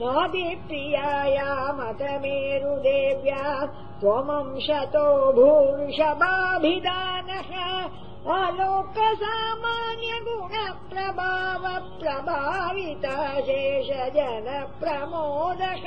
नाभिप्रियाया मत मेरुदेव्या त्वमंशतो भूंशबाभिधानः अलोकसामान्यगुणप्रभाव जन शेषजनप्रमोदः।